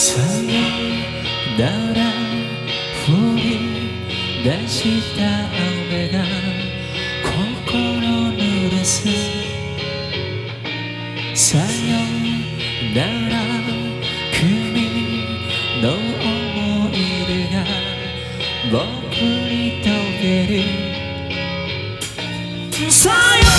さよなら降り出した雨が心濡れす。さよなら君の思い出が僕に溶けるさよ